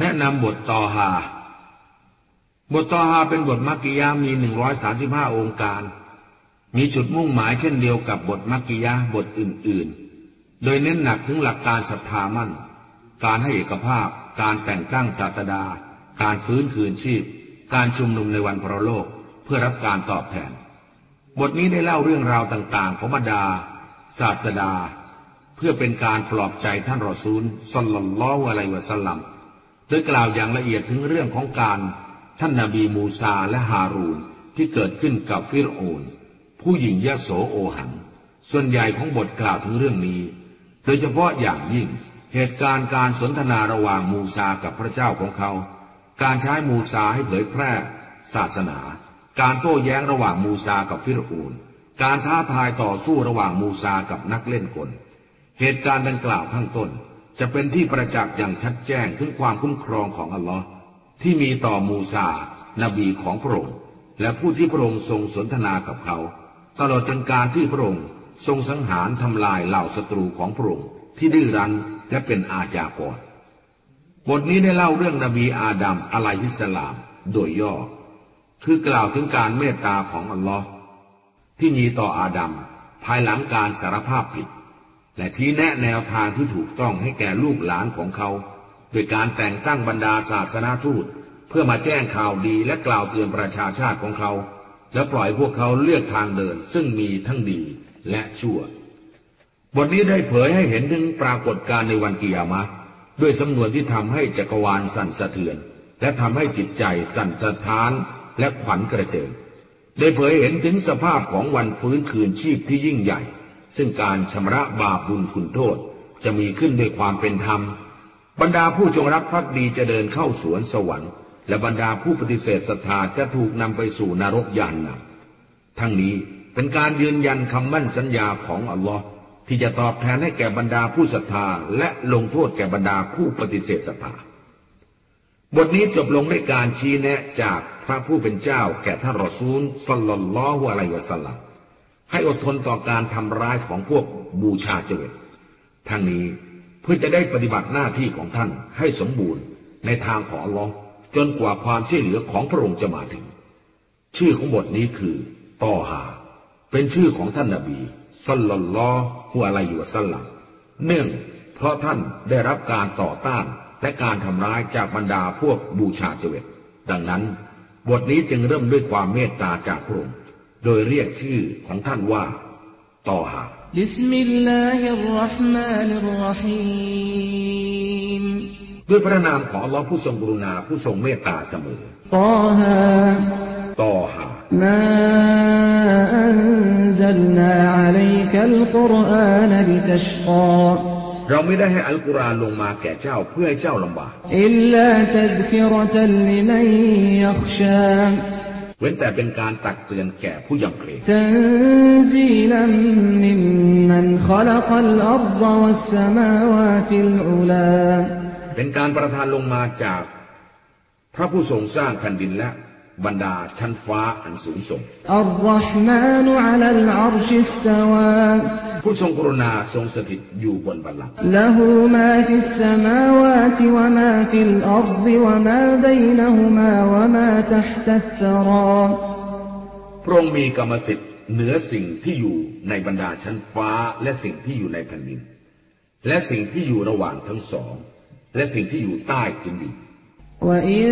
แนะนำบทตอฮาบทตอฮาเป็นบทมักกิยามีหนึ่งร้อยสาสิบห้าองค์การ มีจุดมุ่งหมายเช่นเดียวกับบทมักกิยาบทอื่น ๆ โดยเน้นหนักถึงหลักการศรัทธามั่น การให้เอกภาพ การแต่งตั้งศาสดา การฟื้นคืนชีพ การชุมนุมในวันพระโลกเพื่อรับการตอบแทน บทนี้ได้เล่าเรื่องราวต่าง ๆ ของบรรดา ศาสดา เพื่อเป็นการปลอบใจท่านรอซูลสลลลลอฮอะลัยวะสัลลัม โดยกล่าวอย่างละเอียดถึงเรื่องของการท่านนาบีมูซาและฮารูนที่เกิดขึ้นกับฟิรโอน ผู้หญิงยะโสโอหัง ส่วนใหญ่ของบทกล่าวถึงเรื่องนี้ โดยเฉพาะอย่างยิ่งเหตุการณ์การสนทนาระหว่างมูซากับพระเจ้าของเขา การใช้มูซาให้เผยแพร่ศาสนา การโต้แย้งระหว่างมูซากับฟิรโอนการท้าทายต่อสู้ระหว่างมูซากับนักเล่นกล เหตุการณ์ดังกล่าวข้างต้น จะเป็นที่ประจักษ์อย่างชัดแจ้งถึงความคุ้มครองของอัลลอฮ์ที่มีต่อมูซา นบีของพระองค์ และผู้ที่พระองค์ทรงสนทนากับเขา ตลอดจนการที่พระองค์ทรงสังหารทำลายเหล่าศัตรูของพระองค์ที่ดื้อรั้นและเป็นอาญากรบทนี้ได้เล่าเรื่องนบีอาดัมอะลัยฮิสลาม โดยย่อ คือกล่าวถึงการเมตตาของอัลลอฮ์ที่มีต่ออาดัมภายหลังการสารภาพผิด และชี้แนะแนวทางที่ถูกต้องให้แก่ลูกหลานของเขาโดยการแต่งตั้งบรรดาศาสนาทูต เพื่อมาแจ้งข่าวดีและกล่าวเตือนประชาชาติของเขา และปล่อยพวกเขาเลือกทางเดินซึ่งมีทั้งดีและชั่ว บทนี้ได้เผยให้เห็นถึงปรากฏการในวันกิยามะ ด้วยสำนวนที่ทำให้จักรวาลสั่นสะเทือน และทำให้จิตใจสั่นสะท้านและขวัญกระเจิงได้เผยเห็นถึงสภาพของวันฟื้นคืนชีพที่ยิ่งใหญ่ ซึ่งการชำระบาปบุญคุณโทษจะมีขึ้นด้วยความเป็นธรรม บรรดาผู้จงรักภักดีจะเดินเข้าสวนสวรรค์ และบรรดาผู้ปฏิเสธศรัทธาจะถูกนำไปสู่นรกยานนัทั้งนี้เป็นการยืนยันคำมั่นสัญญาของอัลลอฮ์ที่จะตอบแทนให้แก่บรรดาผู้ศรัทธาและลงโทษแก่บรรดาผู้ปฏิเสธศรัทธา บทนี้จบลงด้วยการชี้แนะจากพระผู้เป็นเจ้าแก่ท่านรอซูลสัลลัลลอฮุอะลัยวะสัลลัม ให้อดทนต่อการทำร้ายของพวกบูชาเจวิตทั้งนี้เพื่อจะได้ปฏิบัติหน้าที่ของท่านให้สมบูรณ์ในทางของลอจนกว่าความช่วยเหลือของพระองค์จะมาถึง ชื่อของบทนี้คือตอฮาเป็นชื่อของท่านนบีصلى الله عليه وسلمเนื่องเพราะท่านได้รับการต่อต้านและการทำร้ายจากบรรดาพวกบูชาเจว็ดดังนั้น บทนี้จึงเริ่มด้วยความเมตตาจากพระองค์ โดยเรียกชื่อของท่านว่าตอฮาبسم الله الرحمن الرحيمด้วยพระนามของอัลลอฮ์ผู้ทรงกรุณาผู้ทรงเมตตาเสมอطه ตอฮาما أنزلنا عليك القرآن لتشقىเราไม่ได้ให้อัลกุรอานลงมาแก่เจ้าเพื่อให้เจ้าลำบากإلا تذكرة لمن يخشى เว้นแต่เป็นการตักเตือนแก่ผู้ยำเกรงเป็นการประทานลงมาจาก พระผู้ทรงสร้างแผ่นดินและ บรรดาชั้นฟ้าอันสูงส่งผู้ทรงกรุณาทรงสถิตอยู่บนบัลลังก์له ما في السماوات وما في الأرض وما بينهما وما تحت الثرىพระองค์มีกรรมสิทธิ์เหนือสิ่งที่อยู่ในบรรดาชั้นฟ้าและสิ่งที่อยู่ในแผ่นดิน และสิ่งที่อยู่ระหว่างทั้งสอง และสิ่งที่อยู่ใต้พื้นดิน وإن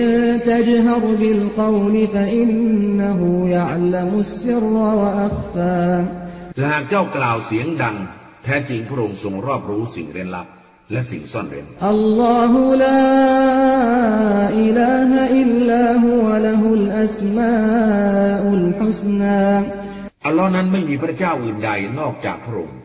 تجهر بالقول فإنه يعلم السر وأخفى และหากเจ้ากล่าวเสียงดัง แท้จริงพระองค์ทรงรอบรู้สิ่งเร้นลับ และสิ่งซ่อนเร้นอัลลอฮุลาอิลาฮะอิลลาฮุวะละฮุลอัสมาอุลฮุสนาอัลลอฮ์นั้นไม่มีพระเจ้าอื่นใดนอกจากพระองค์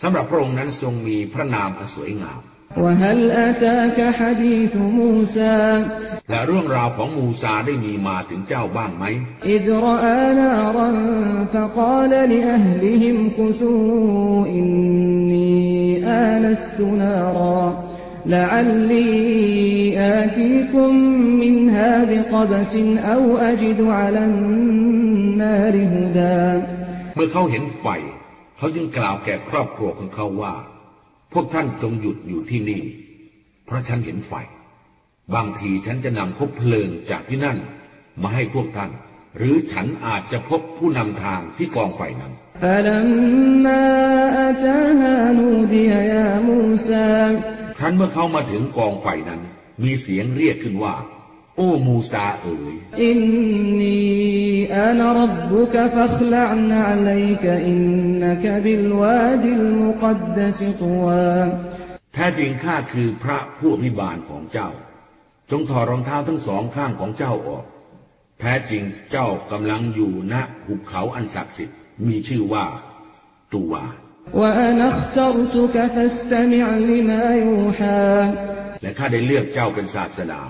สำหรับพระองค์นั้นทรงมีพระนามอันสวยงาม وهل أتاك حديث موسى และเรื่องราวของมูซาได้มีมาถึงเจ้าบ้างไหม إذ رأى نارا فقال لأهلهم كثوا إني آنست نارا لعلي آتيكم منها بقبس أو أجد على النار هدى เมื่อเขาเห็นไฟเขาจึงกล่าวแก่ครอบครัวของเขาว่า พวกท่านจงหยุดอยู่ที่นี่ เพราะฉันเห็นไฟ บางทีฉันจะนำคบเพลิงจากที่นั่น มาให้พวกท่าน หรือฉันอาจจะพบผู้นำทางที่กองไฟนั้นครั้นเมื่อเขามาถึงกองไฟนั้น มีเสียงเรียกขึ้นว่า โอ้มูซาเอ๋ยอินนีอานรับบุกฟัคลานอะลัยกอินนกบิลวาดิลมุกัดดสตวาแท้จริงข้าคือพระผู้อภิบาลของเจ้า จงถอดรองเท้าทั้งสองข้างของเจ้าออก แท้จริงเจ้ากำลังอยู่ณหุบเขาอันศักดิ์สิทธิ์มีชื่อว่า ตูวาและข้าได้เลือกเจ้าเป็นศาสดา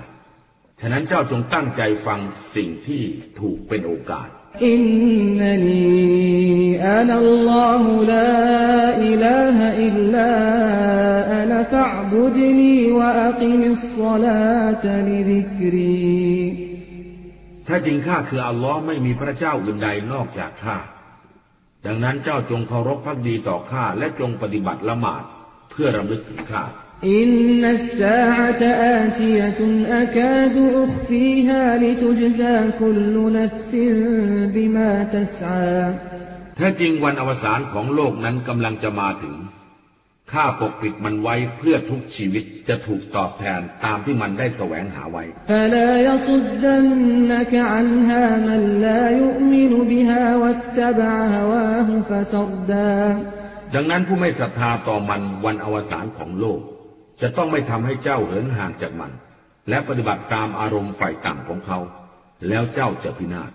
ฉะนั้นเจ้าจงตั้งใจฟังสิ่งที่ถูกเป็นโอกาส อินนีอานัลลอฮุลาอิลาฮอิลลาอันฟะบุดนีวะอักิมิสศลาตลิดิกรีถ้าจริงข้าคืออัลลอฮ์ไม่มีพระเจ้าอื่นใดนอกจากข้า ดังนั้นเจ้าจงเคารพภักดีต่อข้าและจงปฏิบัติละหมาดเพื่อรำลึกถึงข้า إن الساعة آتية أكاد أخفيها لتجزى كل نفس بما تسعىแท้จริงวันอวสานของโลกนั้นกำลังจะมาถึง ข้าปกปิดมันไว้เพื่อทุกชีวิตจะถูกตอบแทนตามที่มันได้แสวงหาไว้ ดังนั้นผู้ไม่ศรัทธาต่อมันวันอวสานของโลก จะต้องไม่ทำให้เจ้าเหินห่างจากมัน และปฏิบัติตามอารมณ์ฝ่ายต่ำของเขา แล้วเจ้าจะพินาศ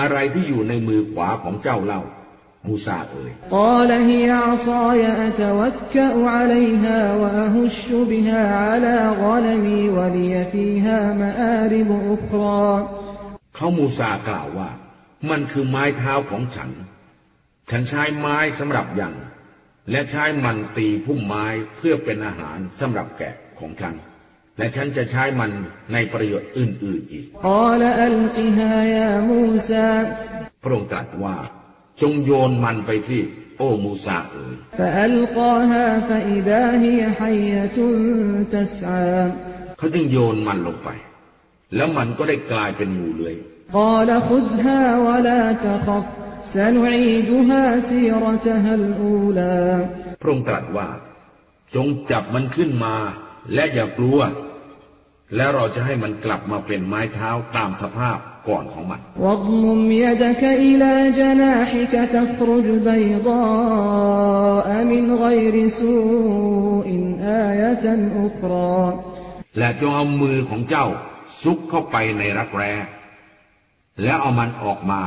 อะไรที่อยู่ในมือขวาของเจ้าเล่า มูซาเอ่ยเขามูซากล่าวว่า มันคือไม้เท้าของฉัน ฉันใช้ไม้สำหรับยัง และใช้มันตีพุ่มไม้เพื่อเป็นอาหารสำหรับแกะของฉัน และฉันจะใช้มันในประโยชน์อื่น ๆอีกพระองค์ตรัสว่า จงโยนมันไปสิโอ้มูซาเอ๋ยเขาจึงโยนมันลงไป แล้วมันก็ได้กลายเป็นงูเลื้อย พระองค์ตรัสว่า จงจับมันขึ้นมา และอย่ากลัว แล้วเราจะให้มันกลับมาเป็นไม้เท้าตามสภาพก่อนของมันและจงเอามือของเจ้าซุกเข้าไปในรักแร้ แล้วเอามันออกมา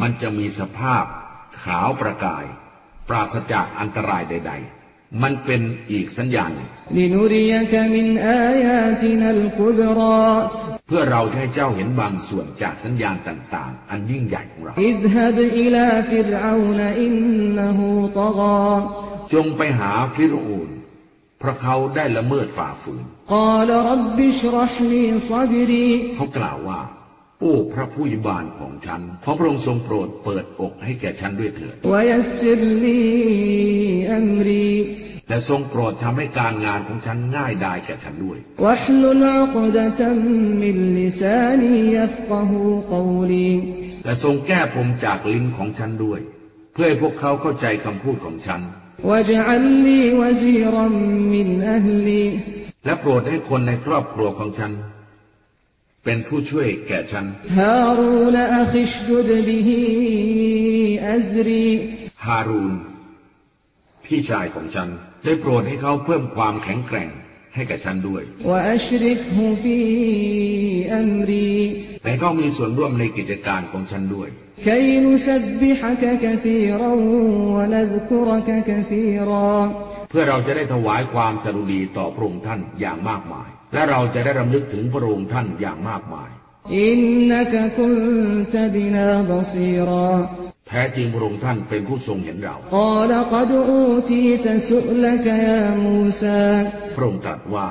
มันจะมีสภาพขาวประกาย ปราศจากอันตรายใด ๆมันเป็นอีกสัญญาณเพื่อเราให้เจ้าเห็นบางส่วนจากสัญญาณต่าง ๆ อันยิ่งใหญ่ของเราจงไปหาฟิรูนเพราะเขาได้ละเมิดฝ่าฝืนเขากล่าวว่า โอ้พระผู้ยิบานของฉัน ขอพระองค์ทรงโปรดเปิดอกให้แก่ฉันด้วยเถิดและทรงโปรดทำให้การงานของฉันง่ายดายแก่ฉันด้วย และทรงแก้ผมจากลิ้นของฉันด้วย เพื่อให้พวกเขาเข้าใจคำพูดของฉัน และโปรดให้คนในครอบครัวของฉัน เป็นผู้ช่วยแก่ฉัน ฮารูนอัคิชดุดบิฮิอัซรีฮารูน พี่ชายของฉัน ได้โปรดให้เขาเพิ่มความแข็งแกร่งให้แก่ฉันด้วยแต่เขามีส่วนร่วมในกิจการของฉันด้วยเพื่อเราจะได้ถวายความสรุดีต่อพระองค์ท่านอย่างมากมาย และเราจะได้รำลึกถึงพระองค์ท่านอย่างมากมาย อินนักคุนตบินาบซีรอแท้จริงพระองค์ท่านเป็นผู้ทรงเห็นเราพระองค์ตรัสว่า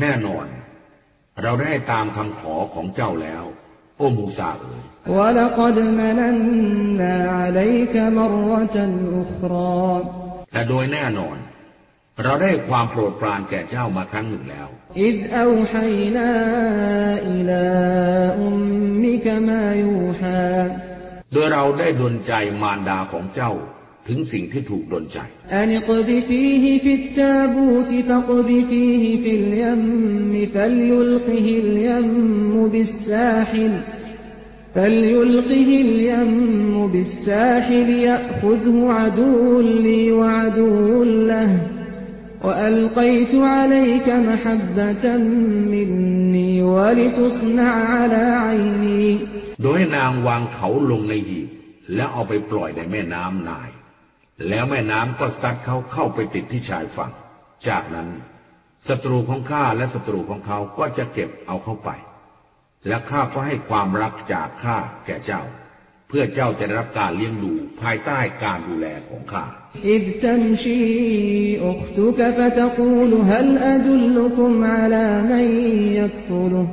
แน่นอน เราได้ตามคำขอของเจ้าแล้ว โอ้มูซาเอ๋ยและโดยแน่นอน เราได้ความโปรดปรานแก่เจ้ามาครั้งหนึ่งแล้ว อิดอูฮัยนาอิลาอุมมิกมายูฮาโดยเราได้ดลใจมารดาของเจ้าถึงสิ่งที่ถูกดลใจอันกดฟีฮิฟิตตาบูติฟกดฟีฮิฟิลยัมมิฟัลยุลกิฮิลยัมมุบิสซาฮิล فليلقه اليم بالساحل يأخذه عدو لي وعدو له وألقيت عليك محبة مني ولتصنع على عيني โดยนางวางเขาลงในหีบแล้วเอาไปปล่อยในแม่น้ำนาย แล้วแม่น้ำก็ซัดเขาเข้าไปติดที่ชายฝั่ง จากนั้นศัตรูของข้าและศัตรูของเขาก็จะเก็บเอาเข้าไปและข้าก็ให้ความรักจากข้าแก่เจ้า เ พื่อเจ้าจะได้รับการเลี้ยงดูภายใต้การดูแลของข้า إذ تمشي أختك فتقول هل أدلكم على من يكفله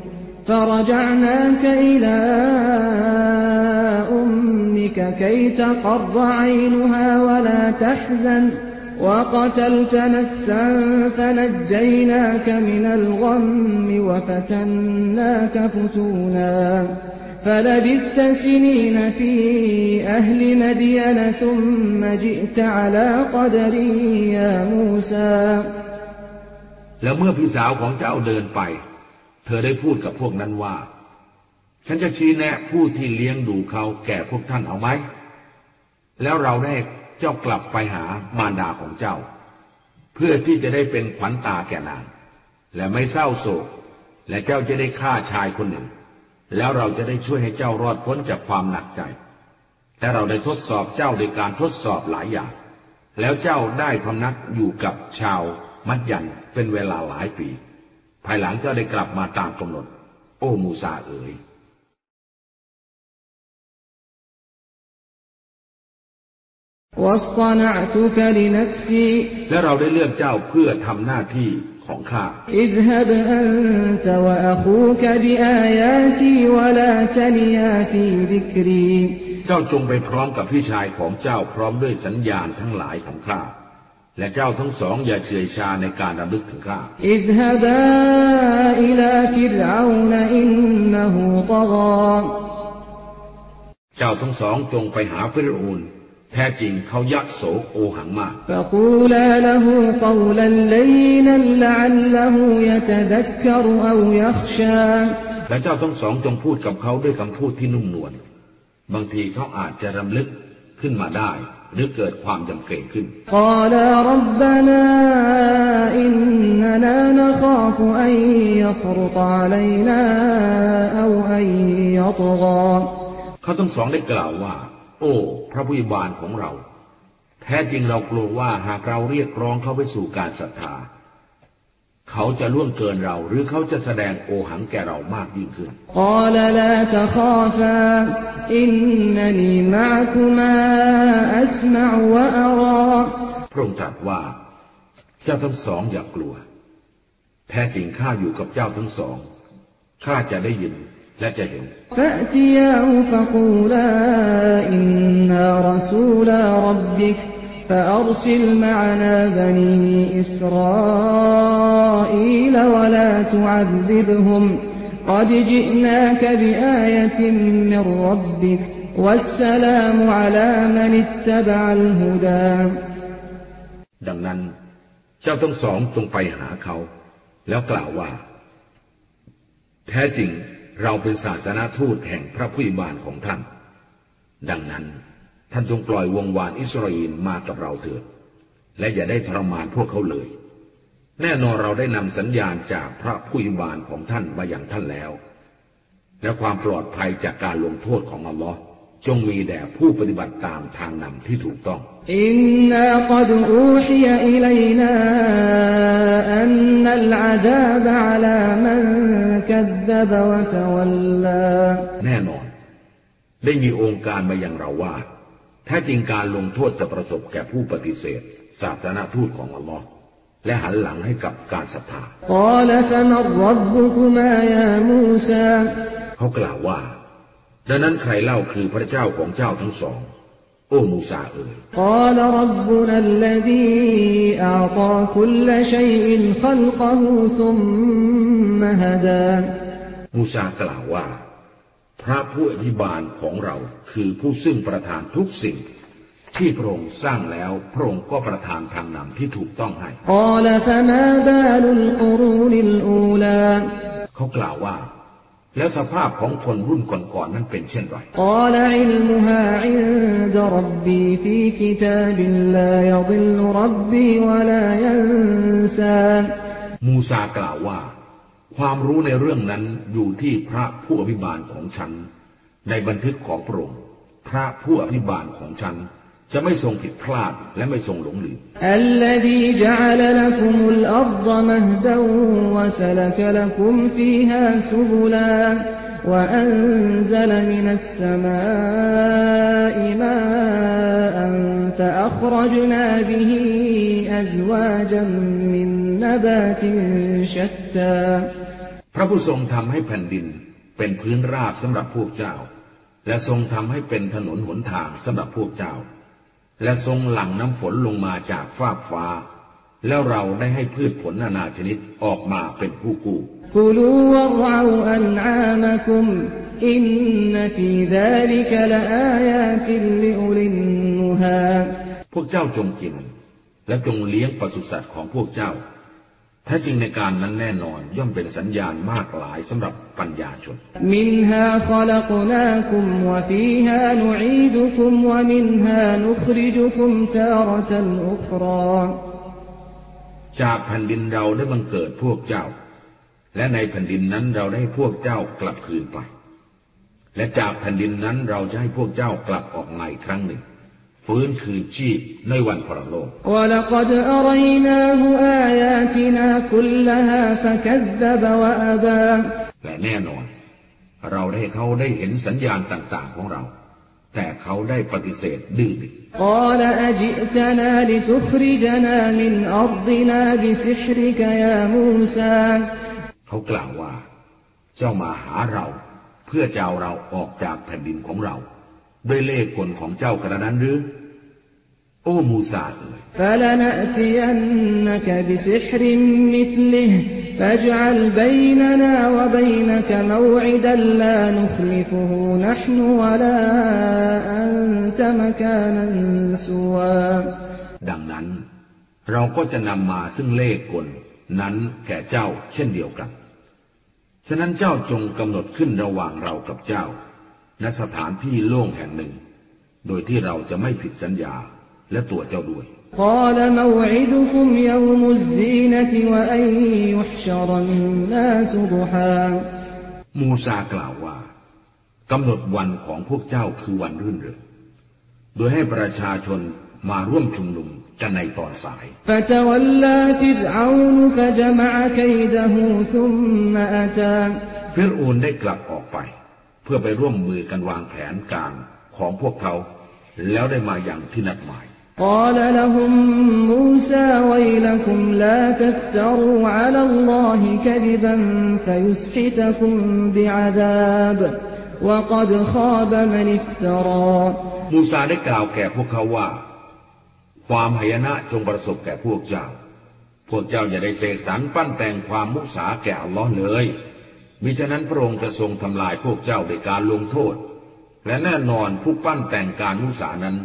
فرجعناك إلى أمك كي تقر عينها ولا تحزن وقتلت نفسا فنجيناك من الغم وفتناك فتونا فلبثت سنين في أهل مدين ثم جئت على قدر يا موسى แล้วเมื่อพี่สาวของเจ้าเดินไป เธอได้พูดกับพวกนั้นว่า ฉันจะชี้แนะผู้ที่เลี้ยงดูเขาแก่พวกท่านเอาไหม แล้วเราได้เจ้ากลับไปหามารดาของเจ้า เพื่อที่จะได้เป็นขวัญตาแก่นาง และไม่เศร้าโศก และเจ้าจะได้ฆ่าชายคนหนึ่ง แล้วเราจะได้ช่วยให้เจ้ารอดพ้นจากความหนักใจ แต่เราได้ทดสอบเจ้าโดยการทดสอบหลายอย่าง แล้วเจ้าได้พำนักอยู่กับชาวมัดยันเป็นเวลาหลายปี ภายหลังเจ้าได้กลับมาตามกำหนด โอ้มูซาเอ๋ยและเราได้เลือกเจ้าเพื่อทำหน้าที่ ของข้าเจ้าจงไปพร้อมกับพี่ชายของเจ้าพร้อมด้วยสัญญาณทั้งหลายของข้าและเจ้าทั้งสองอย่าเฉยชาในการรำลึกถึงข้าเจ้าทั้งสองจงไปหาฟิรูน แท้จริงเขายักโสโอหังมากและเจ้าทั้งสองจงพูดกับเขาด้วยคำพูดที่นุ่มนวล บางทีเขาอาจจะรำลึกขึ้นมาได้ หรือเกิดความจำเกรงขึ้นเขาทั้งสองได้กล่าวว่า โอ้ พระผู้บานของเรา แท้จริงเรากลัวว่าหากเราเรียกร้องเขาไปสู่การศรัทธา เขาจะล่วงเกินเรา หรือเขาจะแสดงโอหังแก่เรามากยิ่งขึ้นพระองค์ตรัสว่า เจ้าทั้งสองอย่ากลัว แท้จริงข้าอยู่กับเจ้าทั้งสองข้าจะได้ยิน และจะเห็น فأتياه فقولا إنا رسولا ربك فأرسل معنا بني إسرائيل ولا تعذبهم قد جئناك بآية من ربك والسلام على من اتبع الهدى ดังนั้น เจ้าทั้งสองจงไปหาเขา แล้วกล่าวว่า แท้จริง เราเป็นศาสนาทูตแห่งพระผู้บานของท่าน ดังนั้น ท่านจงปล่อยวงวานอิสราเอลมากับเราเถิด และอย่าได้ทรมานพวกเขาเลย แน่นอนเราได้นำสัญญาณจากพระผู้บานของท่านมาอย่างท่านแล้ว และความปลอดภัยจากการลงโทษของอัลลอฮ์ จงมีแด่ผู้ปฏิบัติตามทางนำที่ถูกต้อง อินนาคดอูฮียอิลัยนาอันนัลอาดาบะลามันกัดบวะตวัลลาแน่นอน ได้มีองค์การมาอย่างเราว่าแท้จริงการลงโทษจะประสบแก่ผู้ปฏิเสธ ศาสนาทูตของอัลลอฮ์และหันหลังให้กับการศรัทธาเขากล่าวว่า ดังนั้นใครเล่าคือพระเจ้าของเจ้าทั้งสอง โอ้มูซาเอ๋ยมูซากล่าวว่า พระผู้อภิบาลของเราคือผู้ซึ่งประทานทุกสิ่งที่พระองค์สร้างแล้วพระองค์ก็ประทานทางนำที่ถูกต้องให้เขากล่าวว่า และสภาพของคนรุ่นก่อนๆนนั้นเป็นเช่นไรมูซากล่าวว่า ความรู้ในเรื่องนั้นอยู่ที่พระผู้อภิบาลของฉัน ในบันทึกของพระองค์พระผู้อภิบาลของฉัน จะไม่ทรงผิดพลาดและไม่ทรงหลงลืม الذي جعل لكم الأرض مهدا وسلك لكم فيها سبلا وأنزل من السماء ماء فأخرجنا به أزواجا من نبات شتى พระผู้ทรงทำให้แผ่นดินเป็นพื้นราบสำหรับพวกเจ้า และทรงทำให้เป็นถนนหนทางสำหรับพวกเจ้า และทรงหลั่งน้ำฝนลงมาจากฟากฟ้า แล้วเราได้ให้พืชผลนานาชนิดออกมาเป็นผู้กู้กุลูวะราวอันอามคุมอินนฟีดาลิกละอายาติลิอุลินนุฮาพวกเจ้าจงกิน และจงเลี้ยงปศุสัตว์ของพวกเจ้า แท้จริงในการนั้นแน่นอนย่อมเป็นสัญญาณมากหลายสำหรับปัญญาชน มินฮาขลักนาคุมวฟีฮานุอีดุคุมวมินฮานุคริจุคุมจารตันอุคราจากแผ่นดินเราได้บังเกิดพวกเจ้า และในแผ่นดินนั้นเราได้พวกเจ้ากลับคืนไป และจากแผ่นดินนั้นเราจะให้พวกเจ้ากลับออกใหม่ครั้งหนึ่ง ฟื้นคืนชีพในวันปรโลกและแน่นอน เราได้เขาได้เห็นสัญญาณต่าง ๆ ของเรา แต่เขาได้ปฏิเสธดื้อเขากล่าวว่า เจ้ามาหาเรา เพื่อจะเอาเราออกจากแผ่นดินของเรา ด้วยเล่ห์กลของเจ้ากระนั้นหรือ โอ้มูซาเอ๋ยดังนั้น เราก็จะนำมาซึ่งเลขกล นั้นแก่เจ้าเช่นเดียวกัน ฉะนั้นเจ้าจงกำหนดขึ้นระหว่างเรากับเจ้าณสถานที่โล่งแห่งหนึ่ง โดยที่เราจะไม่ผิดสัญญา และตัวเจ้าด้วยมูซากล่าวว่ากำหนดวันของพวกเจ้าคือวันรื่นเริงโดยให้ประชาชนมาร่วมชุมนุมกันในตอนสายฟิรอูนได้กลับออกไป เพื่อไปร่วมมือกันวางแผนการของพวกเขา แล้วได้มาอย่างที่นัดหมาย قال لهم موسى ويلكم لا تفتروا على الله كذبا فيسحتكم بعذاب وقد خاب من افترى มูซาได้กล่าวแก่พวกเขาว่า ความหายนะจงประสบแก่พวกเจ้า พวกเจ้าอย่าได้เสกสรรปั้นแต่งความมุสาแก่อัลลอฮ์เลยมิฉะนั้นพระองค์จะทรงทำลายพวกเจ้าด้วยการลงโทษ และแน่นอนผู้ปั้นแต่งการมุสานั้น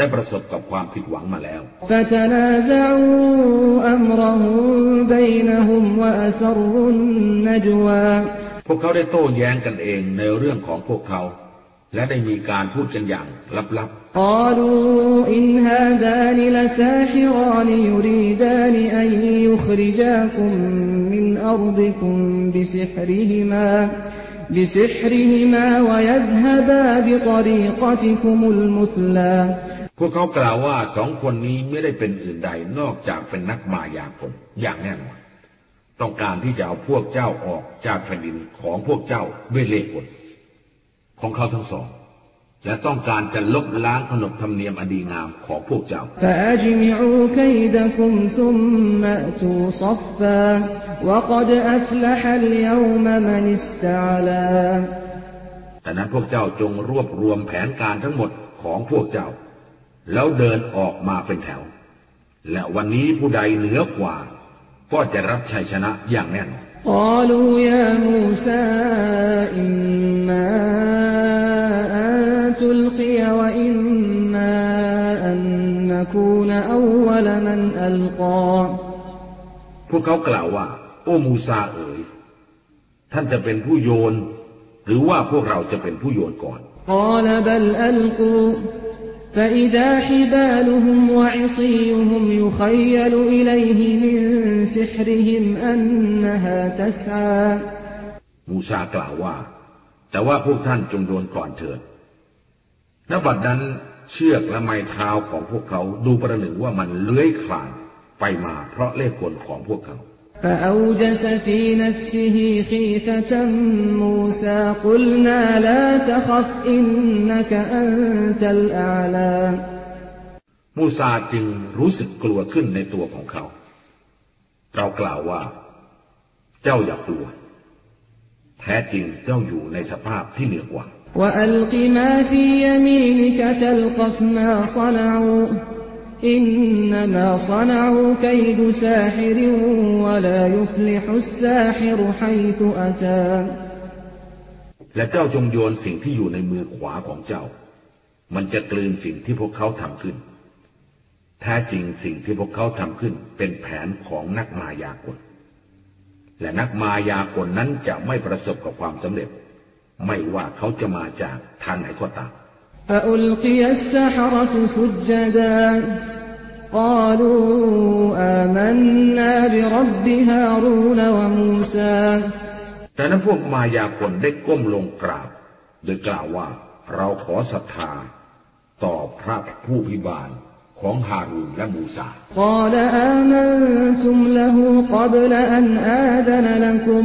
ได้ประสบกับความผิดหวังมาแล้ว فتنازعوا أمرهم بينهم وأسروا النجوى พวกเขาได้โต้แย้งกันเองในเรื่องของพวกเขา และได้มีการพูดกันอย่างลับ قالوا إن هذان لساحران يريدان أن يخرجاكم من أرضكم بسحرهما بسحرهما ويذهبا بطريقتكم المثلى ๆ พวกเขากล่าวว่าสองคนนี้ไม่ได้เป็นอื่นใดนอกจากเป็นนักมายาคนอย่างแน่นอนต้องการที่จะเอาพวกเจ้าออกจากแผ่นดินของพวกเจ้าด้วยเล่ห์กลของเขาทั้งสอง และต้องการจะลบล้างขนบธรรมเนียมอดีงามของพวกเจ้าแต่นั้นพวกเจ้าจงรวบรวมแผนการทั้งหมดของพวกเจ้า แล้วเดินออกมาเป็นแถว และวันนี้ผู้ใดเหนือกว่า ก็จะรับชัยชนะอย่างแน่นอน قالوا يا موسى إما أن تلقي وإما أن نكون أول من ألقى พวกเขากล่าวว่า โอ้มูซาเอ๋ย ท่านจะเป็นผู้โยน หรือว่าพวกเราจะเป็นผู้โยนก่อน قال بل ألقوا فإذا حبالهم وعصيهم يخيل إليه من سحرهم أنها تسعى มูซากล่าวว่า แต่ว่าพวกท่านจงโยนก่อนเถิดณบัดนั้นเชือกและไม้เท้าของพวกเขาดูประหนึ่งว่ามันเลื้อยคลานไปมาเพราะเล่ห์กลของพวกเขา فأوجس في نفسه خيفة موسى قلنا لا تخف إنك أنت الأعلى มูซาจึงรู้สึกกลัวขึ้นในตัวของเขา เรากล่าวว่า เจ้าอย่ากลัว แท้จริงเจ้าอยู่ในสภาพที่เหนือกว่า وألق ما في يمينك تلقف ما صنعوا และเจ้าจงโยนสิ่งที่อยู่ในมือขวาของเจ้า มันจะกลืนสิ่งที่พวกเขาทำขึ้น แท้จริงสิ่งที่พวกเขาทำขึ้นเป็นแผนของนักมายากล และนักมายากลนั้นจะไม่ประสบกับความสำเร็จ ไม่ว่าเขาจะมาจากทางไหนก็ตาม فألقي السحرة سجدا قالوا آمنا برب هارون وموسى แต่นั้นพวกมายากลได้ก้มลงกราบ โดยกล่าวว่าเราขอศรัทธา ต่อพระผู้พิบาลของฮารูนและมูซา قال آمنتم له قبل أن آذن لكم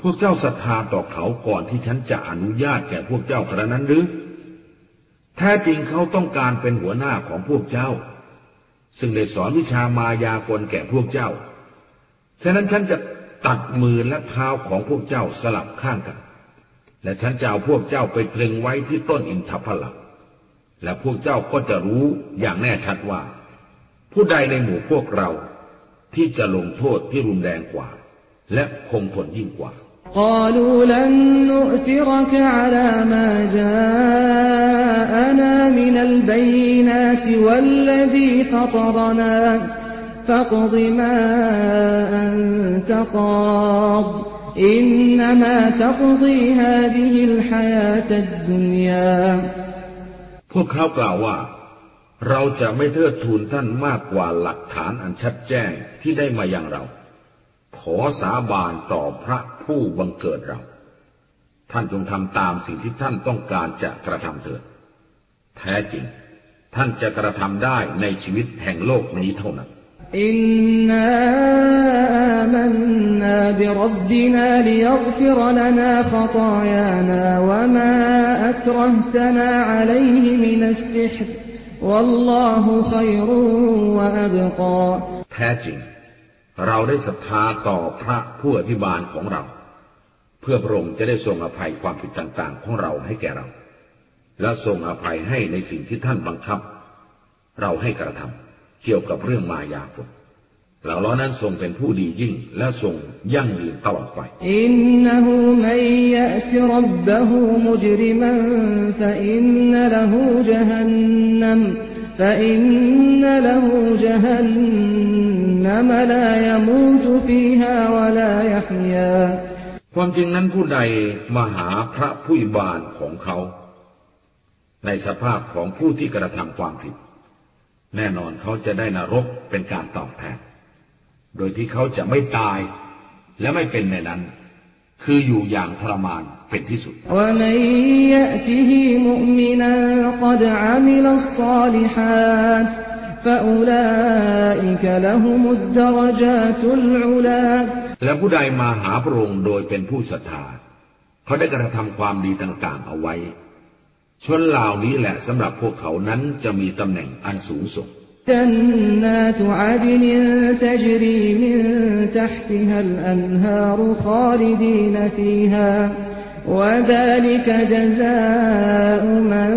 พวกเจ้าศรัทธาต่อเขาก่อนที่ฉันจะอนุญาตแก่พวกเจ้ากระนั้นหรือ แท้จริงเขาต้องการเป็นหัวหน้าของพวกเจ้า ซึ่งได้สอนวิชามายากลแก่พวกเจ้า ฉะนั้นฉันจะตัดมือและเท้าของพวกเจ้าสลับข้างกัน และฉันจะเอาพวกเจ้าไปตรึงไว้ที่ต้นอินทผลัมและพวกเจ้าก็จะรู้อย่างแน่ชัดว่า ผู้ใดในหมู่พวกเราที่จะลงโทษที่รุนแรงกว่า และคงทนยิ่งกว่า قالوا لن نؤثرك على ما جاءنا من البينات والذي فطرنا فاقض ما أنت قاض إنما تقضي هذه الحياة الدنيا พวกเขากล่าวว่า เราจะไม่เทิดทูนท่านมากกว่าหลักฐานอันชัดแจ้งที่ได้มาอย่างเรา ขอสาบานต่อพระผู้บังเกิดเรา ท่านจงทำตามสิ่งที่ท่านต้องการจะกระทำเถิด แท้จริง ท่านจะกระทำได้ในชีวิตแห่งโลกนี้เท่านั้น อินนามันนาบิรับบินาลิยัฟิรลนาขตายานาวะมาอัตรห์ตนาอะลัยฮิมินัสซิห์วัลลอฮุขัยรุวะอับกาแท้จริง เราได้ศรัทธาต่อพระผู้อภิบาลของเรา เพื่อพระองค์จะได้ทรงอภัยความผิดต่าง ๆ ของเราให้แก่เรา และทรงอภัยให้ในสิ่งที่ท่านบังคับ เราให้กระทำเกี่ยวกับเรื่องมายาผลเหล่าล้อนั้นทรงเป็นผู้ดียิ่งและทรงยั่งยืนตลอดไป فإن له جهنم لا يموت فيها ولا يحيا ความจริงนั้นผู้ใดมาหาพระผู้อิบาลของเขา ในสภาพของผู้ที่กระทำความผิด แน่นอนเขาจะได้นรกเป็นการตอบแทน โดยที่เขาจะไม่ตาย และไม่เป็นในนั้น คืออยู่อย่างทรมานเป็นที่สุด และผู้ใดมาหาพระองค์โดยเป็นผู้ศรัทธา เขาได้กระทำความดีต่างๆเอาไว้ ชนเหล่านี้แหละสำหรับพวกเขานั้นจะมีตำแหน่งอันสูงส่ง جنات عدن تجري من تحتها الأنهار خالدين فيها وذلك جزاء من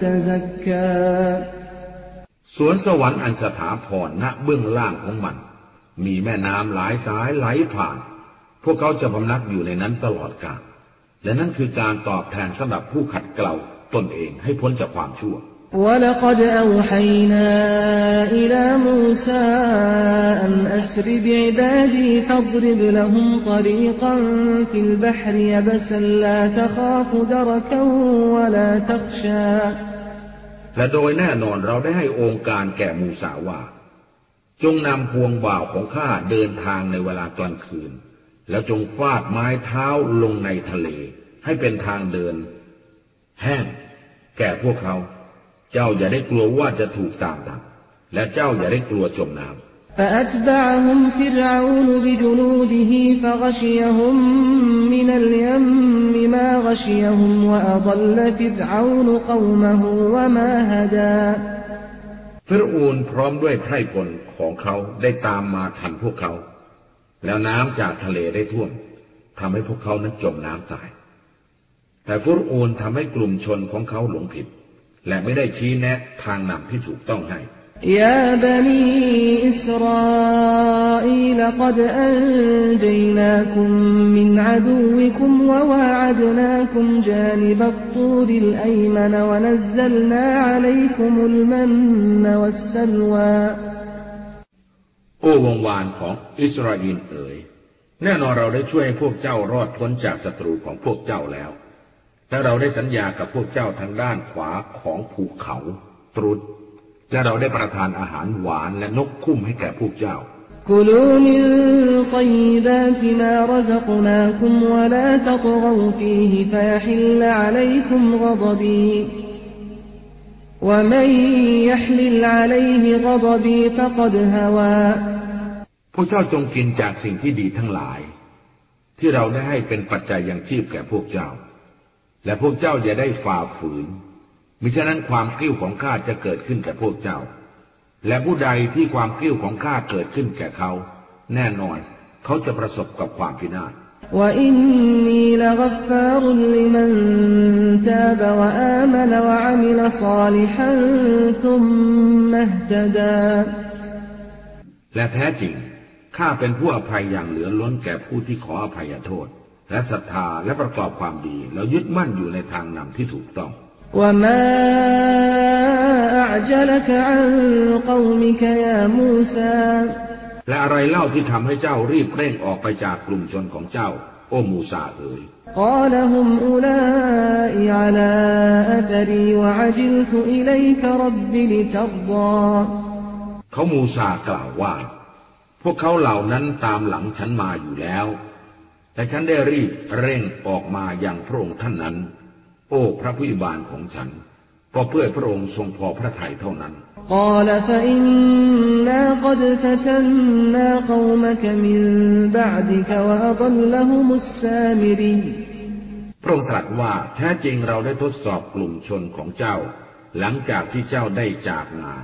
تزكى สวนสวรรค์อันสถาพรณเบื้องล่างของมัน มีแม่น้ำหลายสายไหลผ่าน พวกเขาจะพำนักอยู่ในนั้นตลอดกาลและนั่นคือการตอบแทนสำหรับผู้ขัดเกลาตนเองให้พ้นจากความชั่ว ولقد أوحينا إلى موسى أن أسر بعبادي فاضرب لهم طريقا في البحر يبسا لا تخاف دركا ولا تخشى และโดยแน่นอนเราได้ให้องค์การแก่มูสาว่า จงนำพวงบ่าวของข้าเดินทางในเวลากลางคืน แล้วจงฟาดไม้เท้าลงในทะเล ให้เป็นทางเดิน แห้ง แก่พวกเขา เจ้าอย่าได้กลัวว่าจะถูกตามทันและเจ้าอย่าได้กลัวจมน้ำ فأتبعهم فرعون بجنوده فغشيهم من اليم ما غشيهم وأضل فرعون قومه وما هدى ฟิรอูนพร้อมด้วยไพร่พลของเขาได้ตามมาทันพวกเขา แล้วน้ำจากทะเลได้ท่วมทำให้พวกเขานั้นจมน้ำตาย แต่ฟิรอูนทำให้กลุ่มชนของเขาหลงผิด และไม่ได้ชี้แนะทางนำที่ถูกต้องให้ يا بني إسرائيل قد أنجيناكم من عدوكم وواعدناكم جانب الطور الأيمن ونزلنا عليكم المن والسلوى โอ้วงวานของอิสราเอลเอ๋ยแน่นอนเราได้ช่วยให้พวกเจ้ารอดพ้นจากศัตรูของพวกเจ้าแล้ว และเราได้สัญญากับพวกเจ้าทางด้านขวาของภูเขาตรุษและเราได้ประทานอาหารหวานและนกคุ้มให้แก่พวกเจ้า كلوا من طيبات ما رزقناكم ولا تطغوا فيه فيحل عليكم غضبي ومن يحلل عليه غضبي فقد هوى พวกเจ้าจงกินจากสิ่งที่ดีทั้งหลาย ที่เราได้ให้เป็นปัจจัยยังชีพแก่พวกเจ้า และพวกเจ้าจะได้ฝ่าฝืนมิฉะนั้นความกลิ้วของข้าจะเกิดขึ้นแก่พวกเจ้า และผู้ใดที่ความกลิ้วของข้าเกิดขึ้นแก่เขา แน่นอนเขาจะประสบกับความพินาศและแท้จริงข้าเป็นผู้อภัยอย่างเหลือล้นแก่ผู้ที่ขออภัยโทษ และศรัทธาและประกอบความดี แล้วยึดมั่นอยู่ในทางนำที่ถูกต้องและอะไรเล่าที่ทำให้เจ้ารีบเร่งออกไปจากกลุ่มชนของเจ้า โอ้มูซาเอ๋ยเขามูซากล่าวว่า พวกเขาเหล่านั้นตามหลังฉันมาอยู่แล้ว แต่ฉันได้รีบเร่งออกมาอย่างพระองค์ท่านนั้น โอ้พระผู้บานของฉัน ก็เพื่อพระองค์ทรงพอพระทัยเท่านั้นกล่าวพระองค์ตรัสว่าแท้จริงเราได้ทดสอบกลุ่มชนของเจ้า หลังจากที่เจ้าได้จากมา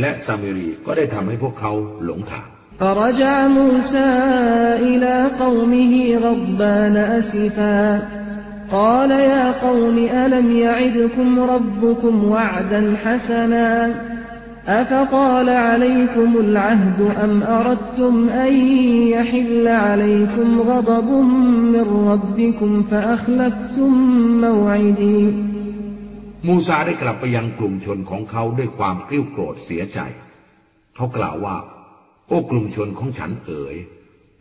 และซามิรีก็ได้ทำให้พวกเขาหลงทาง فرجع موسى إلى قومه غضبان أسفا قال يا قوم ألم يعدكم ربكم وعدا حسنا أفطال عليكم العهد أم أردتم أن يحل عليكم غضب من ربكم فأخلفتم موعدي มูซาได้กลับไปยังกลุ่มชนของเขาด้วยความกริ้วโกรธเสียใจ เขากล่าวว่า โอ้กลุ่มชนของฉันเอ๋ย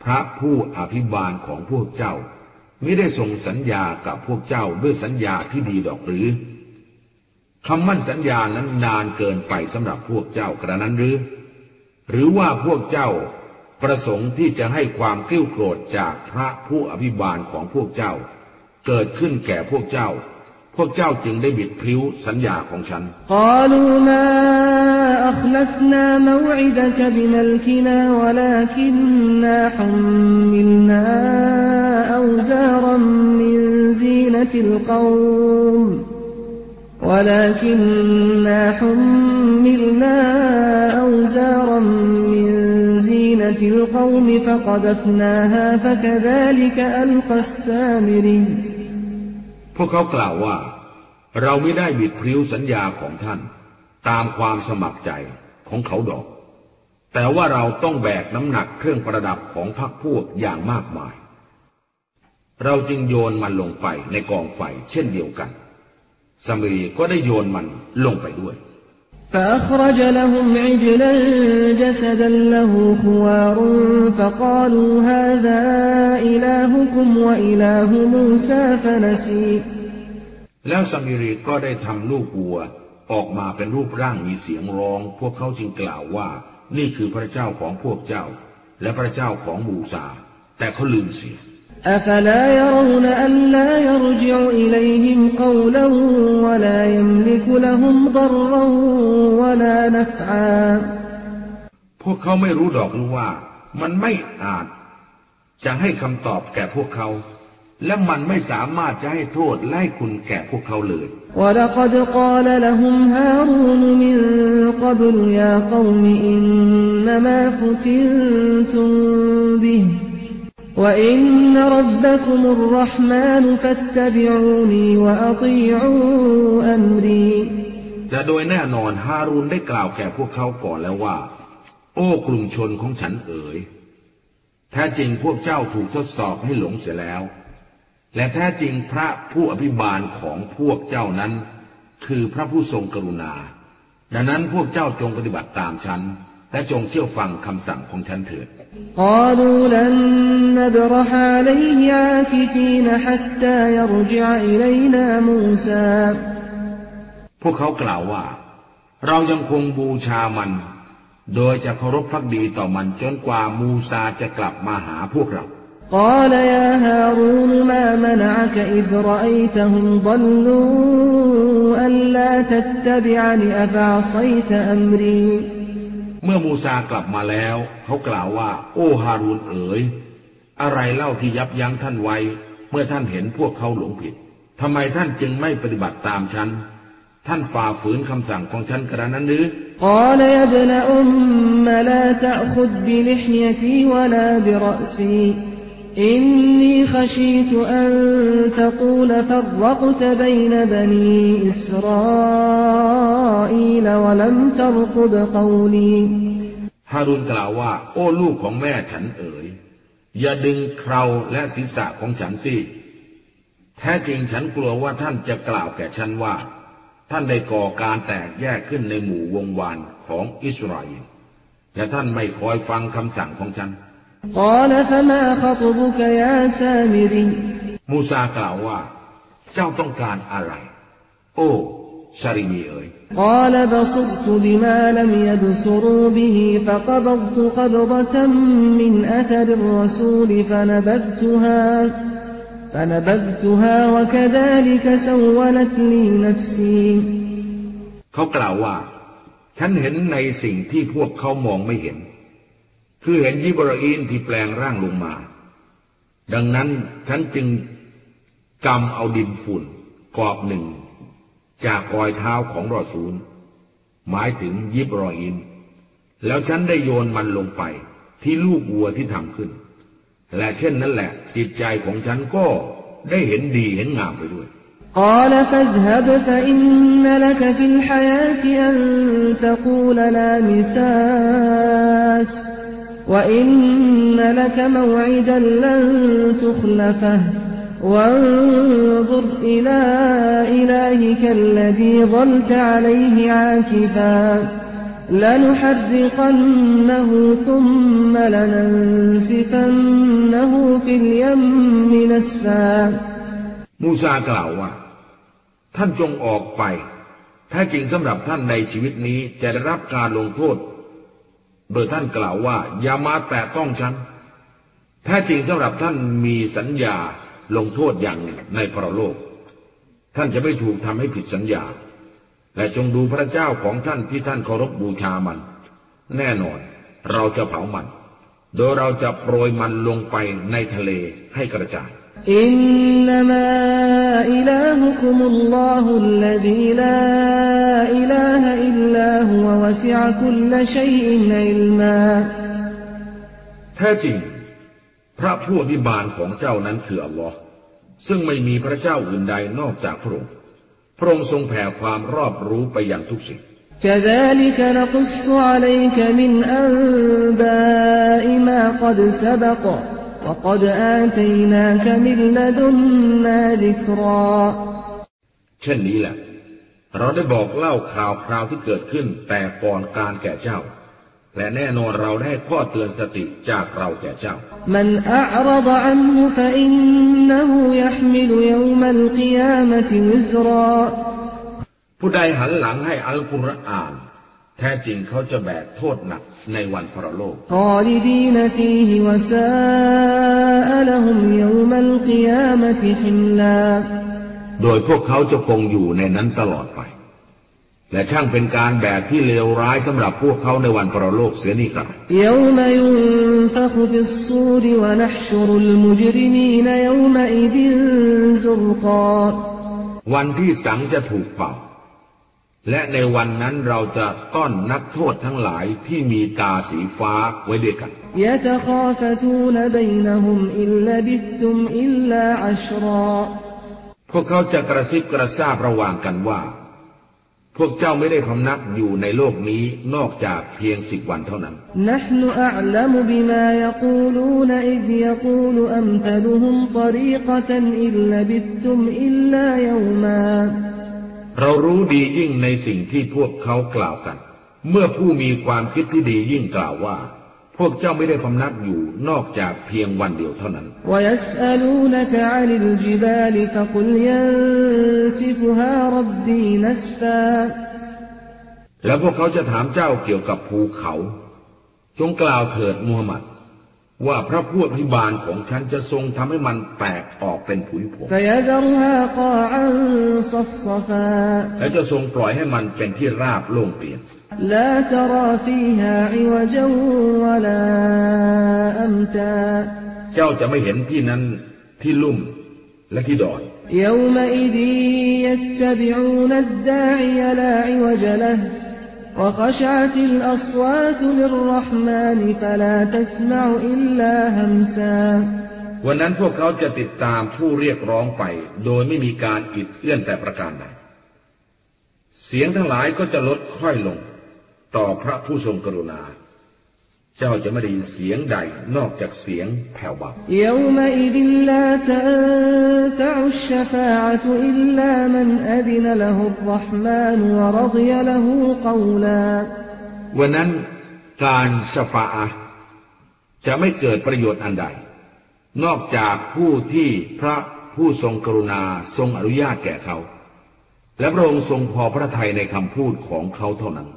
พระผู้อภิบาลของพวกเจ้าไม่ได้ส่งสัญญากับพวกเจ้าด้วยสัญญาที่ดีดอกหรือคำมั่นสัญญานั้นนานเกินไปสำหรับพวกเจ้ากระนั้นหรือ หรือว่าพวกเจ้าประสงค์ที่จะให้ความเกิ้วโกรธจากพระผู้อภิบาลของพวกเจ้า เกิดขึ้นแก่พวกเจ้า พวกเจ้าจึงได้บิดพริ้วสัญญาของฉัน قالوا ما أخلفنا موعدك بملكنا ولكننا حملنا أوزارا من زينة القوم ولكننا حملنا أوزارا من زينة القوم فقذفناها فكذلك ألقى السامري พวกเขากล่าวว่า เราไม่ได้บิดพริ้วสัญญาของท่าน ตามความสมัครใจของเขาดอก แต่ว่าเราต้องแบกน้ำหนักเครื่องประดับของพรรคพวกอย่างมากมาย เราจึงโยนมันลงไปในกองไฟเช่นเดียวกันสามีก็ได้โยนมันลงไปด้วย فأخرج لهم عجلا جسدا له خوار فقالوا هذا إلهكم وإله موسى فنسي แล้วสามีรีก็ได้ทำลูกวัวออกมาเป็นรูปร่างมีเสียงร้อง พวกเขาจึงกล่าวว่า นี่คือพระเจ้าของพวกเจ้า และพระเจ้าของมูซา แต่เขาลืมเสีย أفلا يرون ألا يرجع إليهم قولا ولا يملك لهم ضرا ولا نفعا พวกเขาไม่รู้ดอกหรือว่า มันไม่อาจจะให้คำตอบแก่พวกเขา และมันไม่สามารถจะให้โทษไล่คุณแก่พวกเขาเลย ولقد قال لهم وإن ربكم الرحمن فاتبعوني وأطيعوا أمري และโดยแน่นอนฮารูนได้กล่าวแก่พวกเขาก่อนแล้วว่า โอ้กลุ่มชนของฉันเอ๋ยแท้จริงพวกเจ้าถูกทดสอบให้หลงเสียแล้ว และแท้จริงพระผู้อภิบาลของพวกเจ้านั้น คือพระผู้ทรงกรุณา ดังนั้นพวกเจ้าจงปฏิบัติตามฉัน และจงเชื่อฟังคำสั่งของฉันเถิดพวกเขากล่าวว่า เรายังคงบูชามัน โดยจะเคารพพักดีต่อมันจนกว่ามูซาจะกลับมาหาพวกเรา قال يا هارون ما منعك إذ رأيتهم ضلوا ألا تتبعني أفعصيت أمري เมื่อมูซากลับมาแล้ว เขากล่าวว่า โอ้ฮารูนเอ๋ย อะไรเล่าที่ยับยั้งท่านไว้ เมื่อท่านเห็นพวกเขาหลงผิดทำไมท่านจึงไม่ปฏิบัติตามฉัน ท่านฝ่าฝืนคำสั่งของฉันกระนั้นหรือ قال يا ابن أم لا تأخذ بلحيتي ولا برأسي อินนีขชีตอันตะกูลฟักตบัยนบนีอิสราอีลวลัมตรกุดกาลีฮารุนกล่าวว่า โอ้ลูกของแม่ฉันเอ๋ย อย่าดึงเคราและศีรษะของฉันสิ แท้จริงฉันกลัวว่าท่านจะกล่าวแก่ฉันว่า ท่านได้ก่อการแตกแยกขึ้นในหมู่วงวานของอิสราเอลและท่านไม่คอยฟังคำสั่งของฉัน قال فما خطبك يا سامري มูซากล่าวว่า เจ้าต้องการอะไร โอ้ชารินีเอ๋ย قال بصرت بما لم يبصروا به فقبضت قبضة من أثر الرسول فنبذتها فنبذتها وكذلك سولت لي نفسي เขากล่าวว่า ฉันเห็นในสิ่งที่พวกเขามองไม่เห็น คือเห็นยิบรอีนที่แปลงร่างลงมา ดังนั้นฉันจึงกำเอาดินฝุ่นกรอบหนึ่ง จากรอยเท้าของรอซูล หมายถึงยิบรออิน แล้วฉันได้โยนมันลงไปที่ลูกวัวที่ทำขึ้น และเช่นนั้นแหละ จิตใจของฉันก็ได้เห็นดีเห็นงามไปด้วยอิน وإن لك موعدا لن تخلفه وانظر إلى إلهك الذي ظلت عليه عاكفا لنحرقنه ثم لننسفنه في اليم نسفا มูซากล่าวว่า ท่านจงออกไป ถ้าจริงสำหรับท่านในชีวิตนี้จะได้รับการลงโทษ โดยท่านกล่าวว่าอย่ามาแตะต้องฉันถ้จริงสำหรับท่านมีสัญญาลงโทษอย่างหนึ่งในพรโลก ท่านจะไม่ถูกทำให้ผิดสัญญา และจงดูพระเจ้าของท่านที่ท่านเคารพบูชามัน แน่นอนเราจะเผามัน โดยเราจะโปรยมันลงไปในทะเลให้กระจายอินนามาอิลาฮุคุมุลลอฮุลลดีลา อิลาฮะอิลลาฮุวะซิอะคุลชัยอินอิลมาแท้จริง พระผู้อภิบาลของเจ้านั้นคืออัลลอฮ์ซึ่งไม่มีพระเจ้าอื่นใดนอกจากพระองค์พระองค์ทรงแผ่ความรอบรู้ไปอย่างทุกสิ่ง كذلك نقص عليك من أنباء ما قد سبق وقد آتيناك من لدنا ذكرا เช่นนี้แหละ เราได้บอกเล่าข่าวคราวที่เกิดขึ้นแต่ก่อนการแก่เจ้า และแน่นอนเราได้ข้อเตือนสติจากเราแก่เจ้า มันอัรดอันฮุฟอินนหูยห์มิลยอมัลกิยามะติวิซราผู้ใดหันหลังให้อัลกุรอาน แท้จริงเขาจะแบกโทษหนักในวันพระโลก โดยพวกเขาจะคงอยู่ในนั้นตลอดไป และช่างเป็นการแบกที่เลวร้ายสำหรับพวกเขาในวันพระโลกเสียนี่ครับวันที่สังจะถูกเป่า และในวันนั้นเราจะต้อนนักโทษทั้งหลายที่มีตาสีฟ้าไว้ด้วยกันพ วกเขาจะกระซิบกระซาบระหว่างกันว่า พวกเจ้าไม่ได้พำนักอยู่ในโลกนี้นอกจากเพียงสิบวันเท่านั้น เราเรารู้ดียิ่งในสิ่งที่พวกเขากล่าวกัน เมื่อผู้มีความคิดที่ดียิ่งกล่าวว่า พวกเจ้าไม่ได้พำนักอยู่นอกจากเพียงวันเดียวเท่านั้น แล้วพวกเขาจะถามเจ้าเกี่ยวกับภูเขา จงกล่าวเถิดมูฮัมหมัด ว่าพระผู้อภิบาลของฉันจะทรงทำให้มันแตกออกเป็นผุยผงและจะทรงปล่อยให้มันเป็นที่ราบโล่งเปลี่ยนเจ้าจะไม่เห็นที่นั้นที่ลุ่มและที่ดอนยมอิดียัตบิอูนัดดาอิยลาอิวจละ وخشعت الأصوات للرحمن فلا تسمع إلا همسا วันนั้นพวกเขาจะติดตามผู้เรียกร้องไป โดยไม่มีการอิดเอื้อนแต่ประการใด เสียงทั้งหลายก็จะลดค่อยลง ต่อพระผู้ทรงกรุณาเ จ้าจะไม่ได้ยินเสียงใดนอกจากเสียงแผ่วเบาวันนั้นการชฟาจะไม่เกิดประโยชน์อันใด นอกจากผู้ที่พระผู้ทรงกรุณาทรงอนุญาตแก่เขา และพระองค์ทรงพอพระทัยในคำพูดของเขาเท่านั้น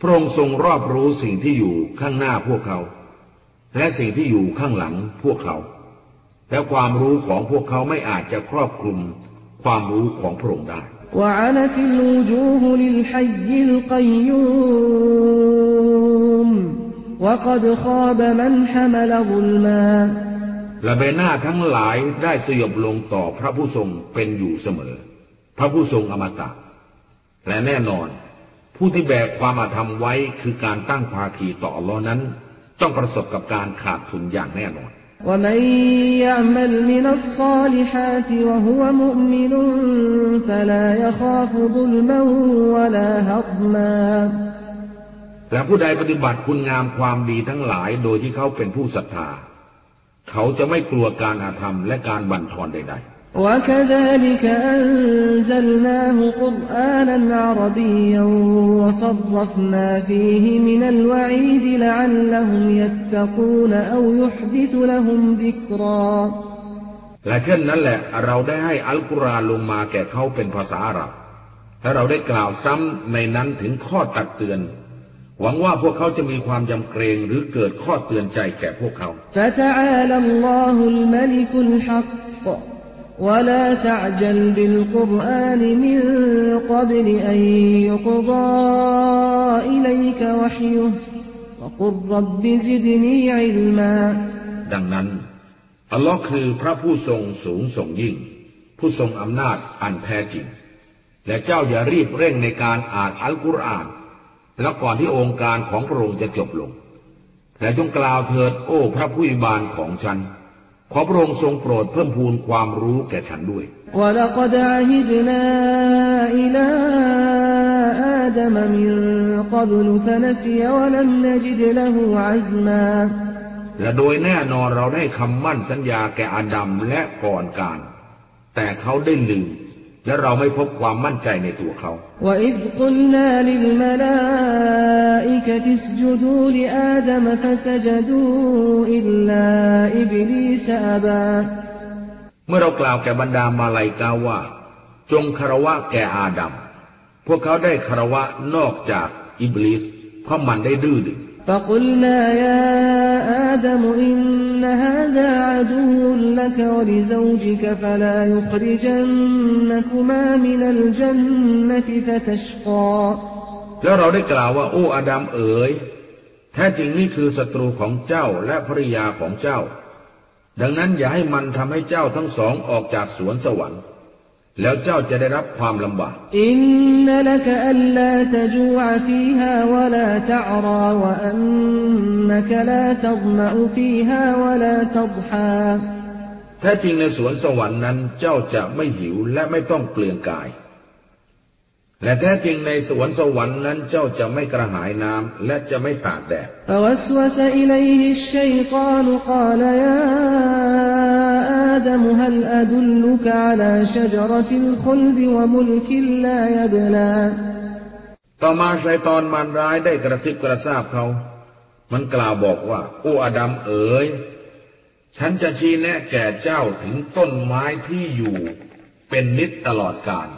พระองค์ทรงรอบรู้สิ่งที่อยู่ข้างหน้าพวกเขา และสิ่งที่อยู่ข้างหลังพวกเขา และความรู้ของพวกเขาไม่อาจจะครอบคลุมความรู้ของพระองค์ได้และ القيوم وقد خاب من حمل ظلما และใบหน้าทั้งหลายได้สยบลงต่อพระผู้ทรงเป็นอยู่เสมอ พระผู้ทรงอมตะ และแน่นอน ผู้ที่แบกความอาธรรมไว้คือการตั้งภาคีต่ออัลลอฮ์นั้น ต้องประสบกับการขาดทุนอย่างแน่นอนและ และผู้ใดปฏิบัติคุณงามความดีทั้งหลายโดยที่เขาเป็นผู้ศรัทธา เขาจะไม่กลัวการอาธรรมและการบั่นทอนใดๆ وكذلك أنزلناه قرآنا عربيا وصرفنا فيه من الوعيد لعلهم يتقون أو يحدث لهم ذكرا และเช่นนั้นแหละเราได้ให้อัลกุรอานลงมาแก่เขาเป็นภาษาอาหรับและเราได้กล่าวซ้ำในนั้นถึงข้อตักเตือน หวังว่าพวกเขาจะมีความยำเกรงหรือเกิดข้อเตือนใจแก่พวกเขา فتعالى الله الملك الحق ولا تعجل بالقرآن من قبل أن يقضى إليك وحيه وقل رب زدني علما ดังนั้น อัลลอฮ์คือพระผู้ทรงสูงส่งยิ่ง ผู้ทรงอำนาจอันแท้จริง และเจ้าอย่ารีบเร่งในการอ่านอัลกุรอาน และก่อนที่องค์การของพระองค์จะจบลง แต่จงกล่าวเถิดโอ้พระผู้อิบาลของฉัน ขอพระองค์ทรงโปรดเพิ่มพูนความรู้แก่ฉันด้วยและโดยแน่นอนเราได้คำมั่นสัญญาแก่อาดัมและก่อนการ แต่เขาได้ลืม และเราไม่พบความมั่นใจในตัวเขา وإذ قلنا للملائكة اسجدوا لآدم فسجدوا إلا إبليس أبى เมื่อเรากล่าวแก่บรรดามาลายกาว่า จงคารวะแก่อาดัม พวกเขาได้คารวะนอกจากอิบลิสเพราะมันได้ดื้อดึง فقلنا يا آدم إن هذا عدو لك ولزوجك فلا يخرجنكما من الجنة فتشقى แล้วเราได้กล่าวว่า โอ้อาดัมเอ๋ยแท้จริงนี่คือศัตรูของเจ้าและภริยาของเจ้า ดังนั้นอย่าให้มันทำให้เจ้าทั้งสองออกจากสวนสวรรค์ แล้วเจ้าจะได้รับความลำบาก อินนลกอัลลาตจูอฟีฮาวะลาตอราวะอันนกลาตัมอฟีฮาวะลาตัฮาแท้จริงในสวนสวรรค์นั้นเจ้าจะไม่หิวและไม่ต้องเปลืองกาย และแท้จริงในสวนสวรรค์นั้นเจ้าจะไม่กระหายน้ำและจะไม่ตากแดด آدم هل أدلك على شجرة الخلد وملك لا يبلى ต่อมาชัยตอนมารร้ายได้กระซิบกระซาบเขา มันกล่าวบอกว่า โอ้อาดัมเอ๋ย ฉันจะชี้แนะแก่เจ้าถึงต้นไม้ที่อยู่ เป็นนิจตลอดกาล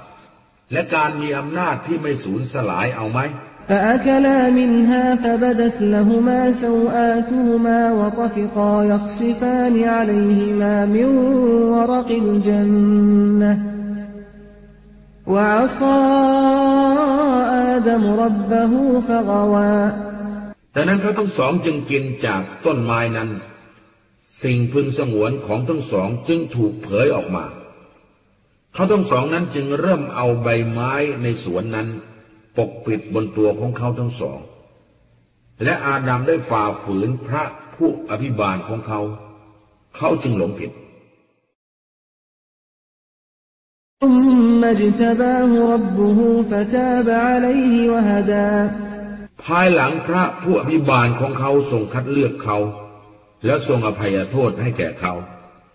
และการมีอำนาจที่ไม่สูญสลายเอาไหม فأكلا منها فبدت لهما سوآتهما وطفقا يخصفان عليهما من ورق الجنة وعصى آدم ربه فغوى ดังนั้นเขาทั้งสองจึงกินจากต้นไม้นั้น สิ่งพึงสงวนของทั้งสองจึงถูกเผยออกมา เขาทั้งสองนั้นจึงเริ่มเอาใบไม้ในสวนนั้น ปกปิดบนตัวของเขาทั้งสอง และอาดัมได้ฝ่าฝืนพระผู้อภิบาลของเขา เขาจึงหลงผิดภายหลังพระผู้อภิบาลของเขาทรงคัดเลือกเขา และทรงอภัยโทษให้แก่เขา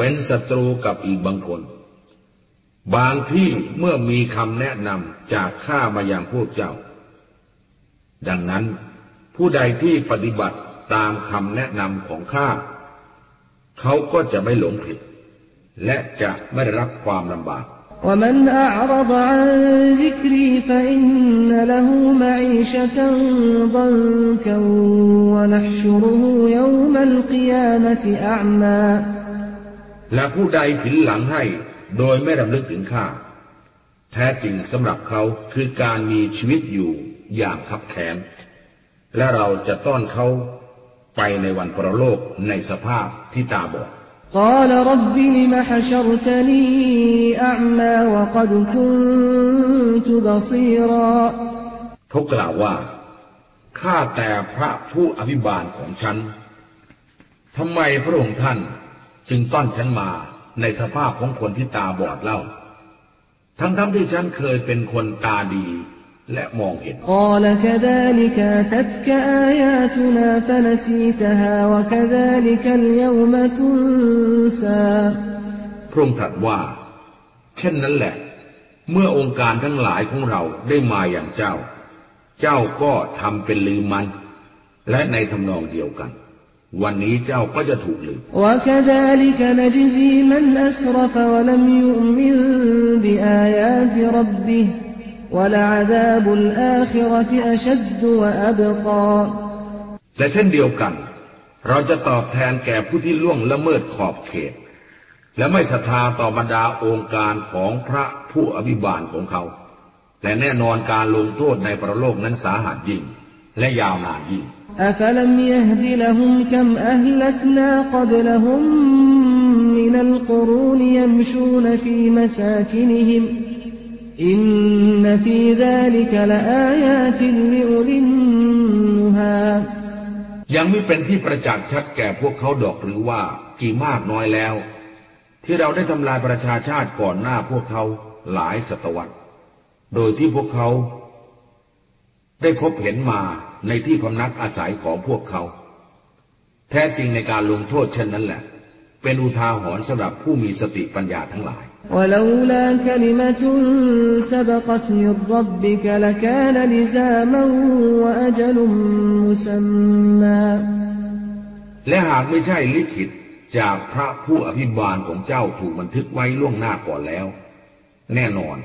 เป็นศัตรูกับอีกบางคน บางที่เมื่อมีคำแนะนำจากข้ามาอย่างพวกเจ้า ดังนั้นผู้ใดที่ปฏิบัติตามคำแนะนำของข้า เขาก็จะไม่หลงผิด และจะไม่ได้รับความลำบาก ومن أعرض عن ذكري فإن له معيشة ضنكا ونحشره يوم القيامة أعمى และผู้ใดผินหลังให้โดยไม่รำลึกถึงข้า แท้จริงสำหรับเขาคือการมีชีวิตอยู่อย่างคับแค้นและเราจะต้อนเขาไปในวันปรโลกในสภาพที่ตาบอด قال رب لم حشرتني أعمى وقد كنت بصيرا เขากล่าวว่า ข้าแต่พระผู้อภิบาลของฉัน ทำไมพระองค์ท่าน จึงต้อนฉันมาในสภาพของคนที่ตาบอดเล่า ทั้งๆที่ฉันเคยเป็นคนตาดีและมองเห็นพระองถัดว่า เช่นนั้นแหละ เมื่อองค์การทั้งหลายของเราได้มาอย่างเจ้า เจ้าก็ทำเป็นลืมมัน และในทำนองเดียวกัน วันนี้เจ้าก็จะถูกลืมและเช่นเดียวกัน เราจะตอบแทนแก่ผู้ที่ล่วงละเมิดขอบเขต และไม่ศรัทธาต่อบรรดาองค์การของพระผู้อภิบาลของเขา และแน่นอนการลงโทษในประโลกนั้นสาหัสยิ่ง และยาวนานยิ่ง أفلم يهد لهم كم أهلكنا قبلهم من القرون يمشون في مساكنهم إن في ذلك لآيات لأولي النهى ยังไม่เป็นที่ประจักษ์ชัดแก่พวกเขาดอกหรือว่ากี่มากน้อยแล้ว ที่เราได้ทำลายประชาชาติก่อนหน้าพวกเขาหลายศตวรรษ โดยที่พวกเขา ได้พบเห็นมา ในที่พำนักอาศัยของพวกเขา แท้จริงในการลงโทษเช่นนั้นแหละ เป็นอุทาหรณ์สำหรับผู้มีสติปัญญาทั้งหลายและหากไม่ใช่ลิขิตจากพระผู้อภิบาลของเจ้าถูกบันทึกไว้ล่วงหน้าก่อนแล้ว แน่นอน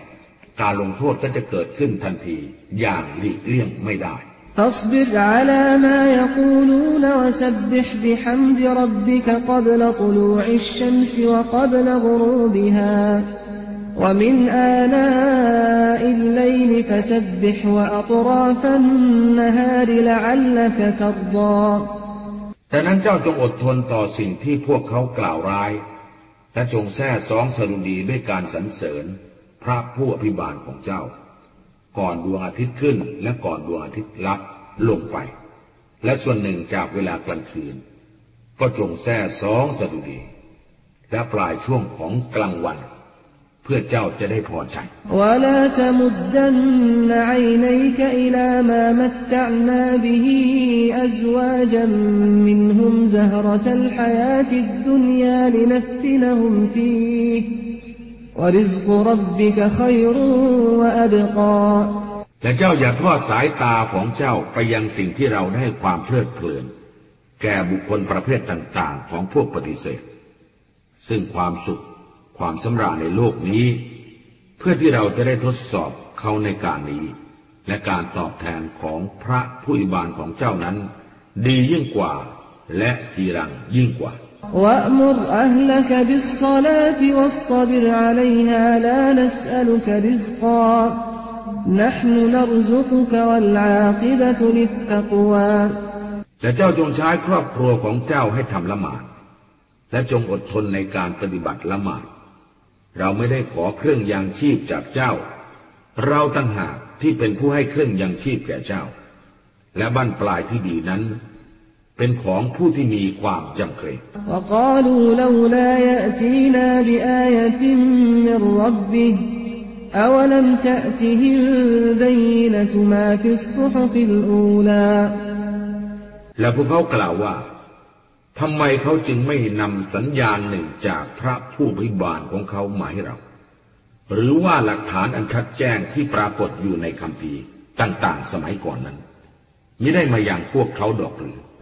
การลงโทษก็จะเกิดขึ้นทันทีอย่างหลีกเลี่ยงไม่ได้ فاصبر على ما يقولون وسبح بحمد ربك قبل طلوع الشمس وقبل غروبها ومن آلاء الليل فسبح وأطراف النهار لعلك ترضى แต่นั้นเจ้าจงอดทนต่อสิ่งที่พวกเขากล่าวร้าย และจงแท้สองสรุดีด้วยการสรรเสริญ พระผู้อภิบาลของเจ้า ก่อนดวงอาทิตย์ขึ้น และก่อนดวงอาทิตย์ลับลงไป และส่วนหนึ่งจากเวลากลางคืน ก็จงแท้สองสะดุดี และปลายช่วงของกลางวัน เพื่อเจ้าจะได้พอใจและ ورزق ربك خير وأبقى และเจ้าอย่าทอดสายตาของเจ้าไปยังสิ่งที่เราได้ความเพลิดเพลิน แก่บุคคลประเภทต่างๆ ของพวกปฏิเสธ ซึ่งความสุข ความสำราญในโลกนี้ เพื่อที่เราจะได้ทดสอบเขาในการนี้ และการตอบแทนของพระผู้อิบานของเจ้านั้น ดียิ่งกว่า และจีรังยิ่งกว่า وأمر أهلك بالصلاة واصطبر عليها لا نسألك رزقا نحن نرزقك والعاقبة للتقوى และเจ้าจงใช้ครอบครัวของเจ้าให้ทำละหมาด และจงอดทนในการปฏิบัติละหมาด เราไม่ได้ขอเครื่องยังชีพจากเจ้า เราตั้งหากที่เป็นผู้ให้เครื่องยังชีพแก่เจ้า และบั้นปลายที่ดีนั้น เป็นของผู้ที่มีความยำเกรงและพวกเขากล่าวว่าทำไมเขาจึงไม่นำสัญญาณหนึ่งจากพระผู้บริบาลของเขามาให้เรา หรือว่าหลักฐานอันชัดแจ้งที่ปรากฏอยู่ในคำพีต่างๆ สมัยก่อนนั้นไม่ได้มาอย่างพวกเขาดอกหรือ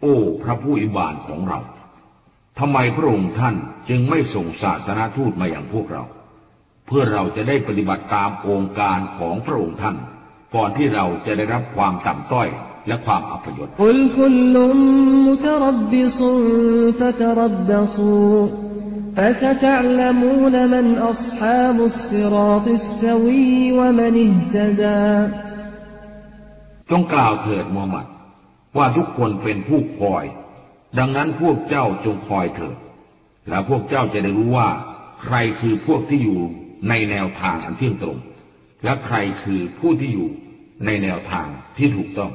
โอ้ พระผู้อิบานของเราทำไมพระองค์ท่านจึงไม่ส่งศาสนาทูตมาอย่างพวกเรา เพื่อเราจะได้ปฏิบัติตามองค์การของพระองค์ท่าน ก่อนที่เราจะได้รับความต่ำต้อยและความอัปยลคุลุมมุตรับบิซุฟะตรับบสูฟะสะตะลมูนมันอัศฮาบุสซิราติสวีวะมันอิฮตดาจงกล่าวเถิดมูฮัมหมัด ว่าทุกคนเป็นผู้คอย ดังนั้นพวกเจ้าจงคอยเถิด และพวกเจ้าจะได้รู้ว่า ใครคือพวกที่อยู่ในแนวทางอันเที่ยงตรง และใครคือผู้ที่อยู่ในแนวทางที่ถูกต้อง